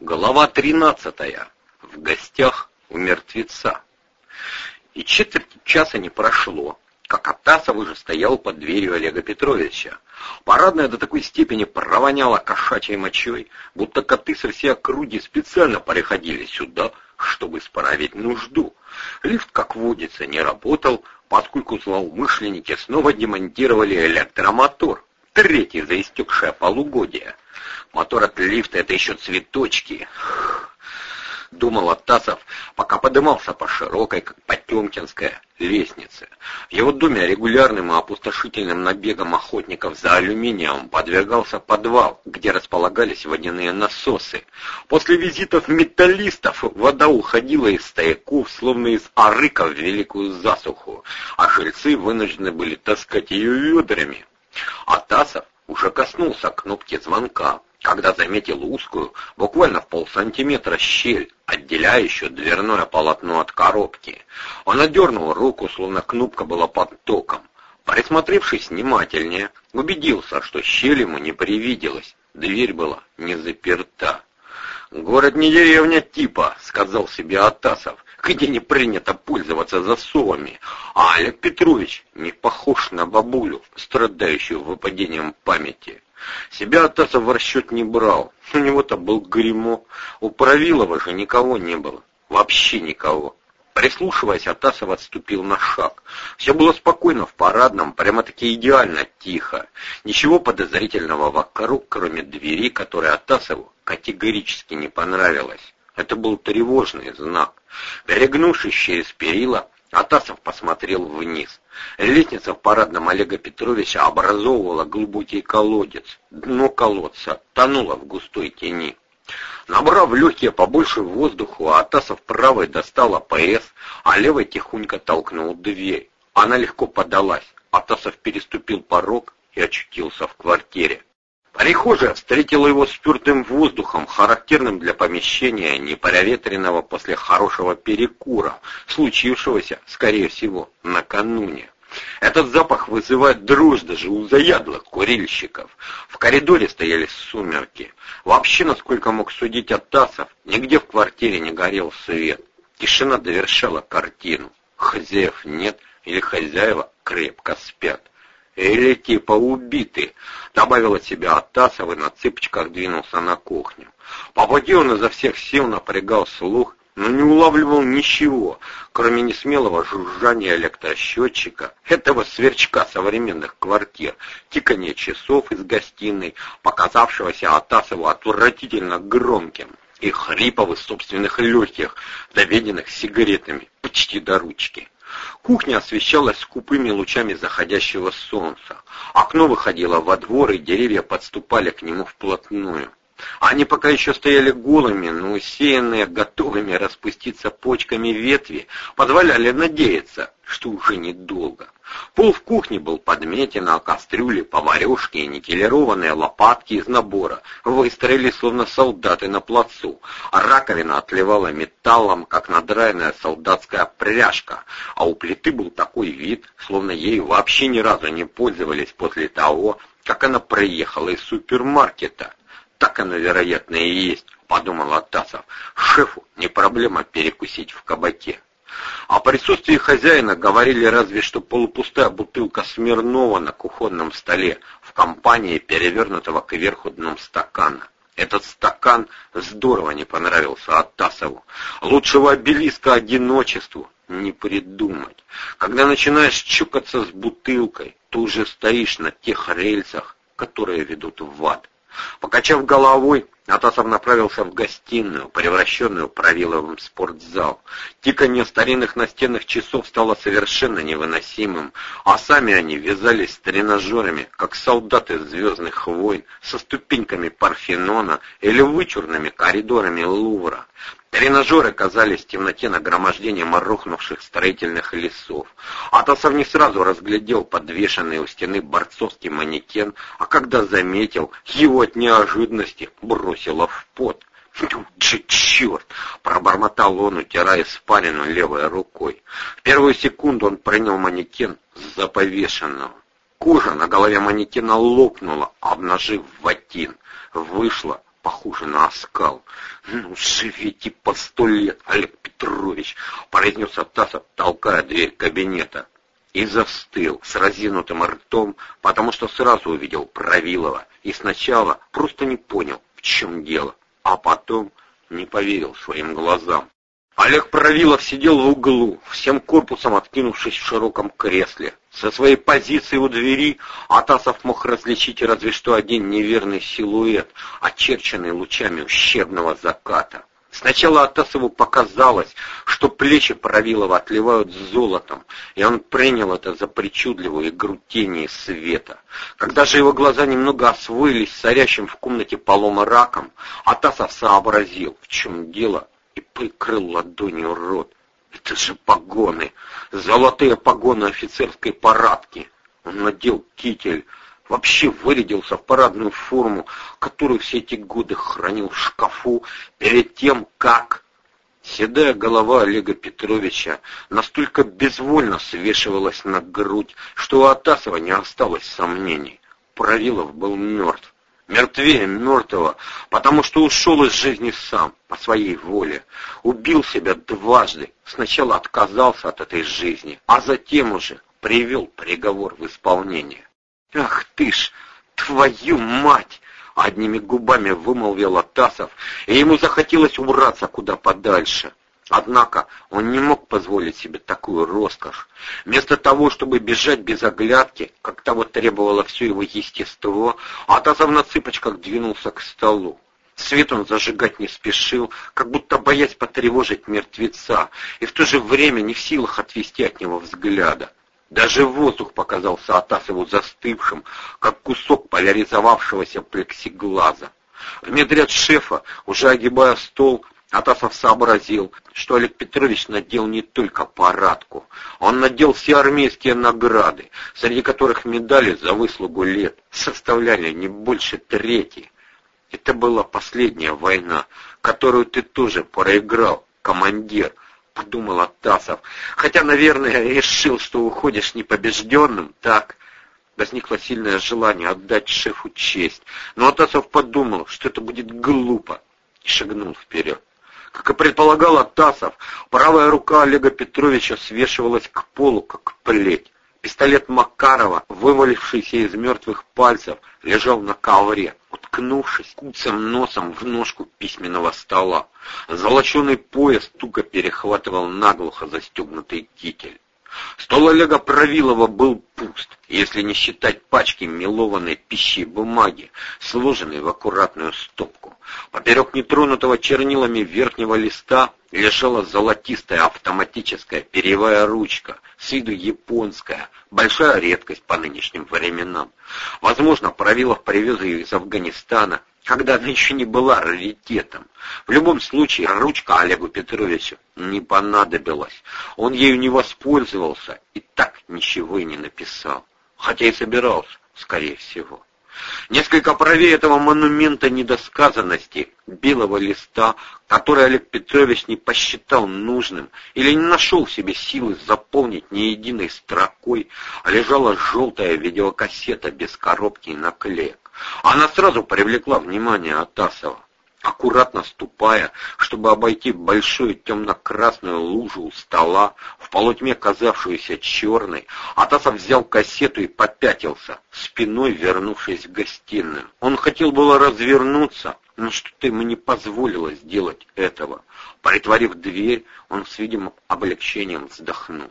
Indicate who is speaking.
Speaker 1: Глава тринадцатая. В гостях у мертвеца. И четверти часа не прошло, как Атасов уже стоял под дверью Олега Петровича. Парадная до такой степени провоняла кошачьей мочой, будто коты со всей округи специально приходили сюда, чтобы справить нужду. Лифт, как водится, не работал, поскольку злоумышленники снова демонтировали электромотор, третий за истекшее полугодие. Мотор от лифта — это еще цветочки. Думал Атасов, пока подымался по широкой, как Потемкинская, лестнице. В его доме регулярным и опустошительным набегом охотников за алюминием подвергался подвал, где располагались водяные насосы. После визитов металлистов вода уходила из стояков, словно из арыка в великую засуху, а жильцы вынуждены были таскать ее ведрами. Атасов уже коснулся кнопки звонка, когда заметил узкую, буквально в полсантиметра щель, отделяющую дверное полотно от коробки. Он одернул руку, словно кнопка была под током. Присмотревшись внимательнее, убедился, что щель ему не привиделась, дверь была не заперта. «Город не деревня типа», — сказал себе Атасов, где не принято пользоваться засовами, а Олег Петрович не похож на бабулю, страдающую выпадением памяти. Себя Атасов в расчет не брал, у него-то был гримо, у Правилова же никого не было, вообще никого. Прислушиваясь, Атасов отступил на шаг. Все было спокойно в парадном, прямо-таки идеально тихо. Ничего подозрительного вокруг, кроме двери, которая Атасову категорически не понравилась. Это был тревожный знак. Перегнувшись через перила, Атасов посмотрел вниз. Лестница в парадном Олега Петровича образовывала глубокий колодец. Дно колодца тонуло в густой тени. Набрав легкие побольше воздуху, Атасов правой достал АПС, а левой тихонько толкнул дверь. Она легко подалась. Атасов переступил порог и очутился в квартире. Прихожая встретила его спертым воздухом, характерным для помещения, непроветренного после хорошего перекура, случившегося, скорее всего, накануне. Этот запах вызывает дрожь даже у заядлых курильщиков. В коридоре стояли сумерки. Вообще, насколько мог судить Атасов, нигде в квартире не горел свет. Тишина довершала картину. Хозяев нет или хозяева крепко спят. Или типа убиты, добавил от себя Атасов и на цыпочках двинулся на кухню. По пути он изо всех сил напрягал слух, но не улавливал ничего, кроме несмелого жужжания электросчетчика, этого сверчка современных квартир, тикания часов из гостиной, показавшегося Атасову отвратительно громким, и хрипов из собственных легких, доведенных сигаретами почти до ручки. Кухня освещалась скупыми лучами заходящего солнца. Окно выходило во двор, и деревья подступали к нему вплотную. Они пока еще стояли голыми, но усеянные, готовыми распуститься почками ветви, позволяли надеяться, что уже недолго. Пол в кухне был подметен, а кастрюли, поварешки и никелированные лопатки из набора выстроили словно солдаты на плацу, а раковина отливала металлом, как надраенная солдатская пряжка, а у плиты был такой вид, словно ею вообще ни разу не пользовались после того, как она проехала из супермаркета. Так оно, вероятно, и есть, подумал Атасов. Шефу не проблема перекусить в кабаке. О присутствии хозяина говорили разве что полупустая бутылка Смирнова на кухонном столе в компании перевернутого кверху дном стакана. Этот стакан здорово не понравился Атасову. Лучшего обелиска одиночеству не придумать. Когда начинаешь чукаться с бутылкой, ты уже стоишь на тех рельсах, которые ведут в ад. Покачав головой, Атасов направился в гостиную, превращенную Правиловым спортзал. Тиканье старинных настенных часов стало совершенно невыносимым, а сами они вязались с тренажерами, как солдаты звездных войн, со ступеньками Парфенона или вычурными коридорами Лувра. Тренажеры казались в темноте нагромождением рухнувших строительных лесов. Атасов не сразу разглядел подвешенный у стены борцовский манекен, а когда заметил, его от неожиданности бросило в пот. «Черт!» — пробормотал он, утирая спарину левой рукой. В первую секунду он принял манекен за повешенного. Кожа на голове манекена лопнула, обнажив ватин. Вышла похоже на оскал. «Ну, живите по сто лет, Олег Петрович!» — произнес Атасов, толкая дверь кабинета. И застыл с разинутым ртом, потому что сразу увидел Правилова и сначала просто не понял, в чем дело, а потом не поверил своим глазам. Олег Правилов сидел в углу, всем корпусом откинувшись в широком кресле. Со своей позиции у двери Атасов мог различить разве что один неверный силуэт, очерченный лучами ущербного заката. Сначала Атасову показалось, что плечи Правилова отливают золотом, и он принял это за причудливую игру света. Когда же его глаза немного освоились царящим в комнате полумраком, Атасов сообразил, в чем дело, и прикрыл ладонью рот. Это же погоны, золотые погоны офицерской парадки. Он надел китель, вообще вырядился в парадную форму, которую все эти годы хранил в шкафу перед тем, как... Седая голова Олега Петровича настолько безвольно свешивалась на грудь, что у Атасова не осталось сомнений. Правилов был мертв мертвее мертвого, потому что ушел из жизни сам, по своей воле. Убил себя дважды, сначала отказался от этой жизни, а затем уже привел приговор в исполнение. «Ах ты ж, твою мать!» Одними губами вымолвил Тасов, и ему захотелось убраться куда подальше. Однако он не мог позволить себе такую роскошь. Вместо того, чтобы бежать без оглядки, как того требовало все его естество, Атазов на цыпочках двинулся к столу. Свет он зажигать не спешил, как будто боясь потревожить мертвеца, и в то же время не в силах отвести от него взгляда. Даже воздух показался Атасову застывшим, как кусок поляризовавшегося плексиглаза. В медряд шефа, уже огибая стол, Атасов сообразил, что Олег Петрович надел не только парадку. Он надел все армейские награды, среди которых медали за выслугу лет составляли не больше трети. Это была последняя война, которую ты тоже проиграл, командир, подумал Атасов. Хотя, наверное, решил, что уходишь непобежденным, так? Возникло сильное желание отдать шефу честь, но Атасов подумал, что это будет глупо, и шагнул вперед. Как и предполагал Атасов, правая рука Олега Петровича свешивалась к полу, как плеть. Пистолет Макарова, вывалившийся из мертвых пальцев, лежал на ковре, уткнувшись куцым носом в ножку письменного стола. Золоченый пояс туго перехватывал наглухо застегнутый китель. Стол Олега Правилова был пуст, если не считать пачки мелованной пищи бумаги, сложенной в аккуратную стопку. Поперек нетронутого чернилами верхнего листа лежала золотистая автоматическая перьевая ручка, с виду японская, большая редкость по нынешним временам. Возможно, Правилов привез ее из Афганистана, когда она еще не была раритетом. В любом случае, ручка Олегу Петровичу не понадобилась. Он ею не воспользовался и так ничего и не написал. Хотя и собирался, скорее всего. Несколько правее этого монумента недосказанности, белого листа, который Олег Петрович не посчитал нужным или не нашел в себе силы заполнить ни единой строкой, лежала желтая видеокассета без коробки и наклеек. Она сразу привлекла внимание Атасова аккуратно ступая, чтобы обойти большую темно-красную лужу у стола, в полутьме казавшуюся черной, Атасов взял кассету и попятился, спиной вернувшись в гостиную. Он хотел было развернуться, но что-то ему не позволило сделать этого. Притворив дверь, он с видимым облегчением вздохнул.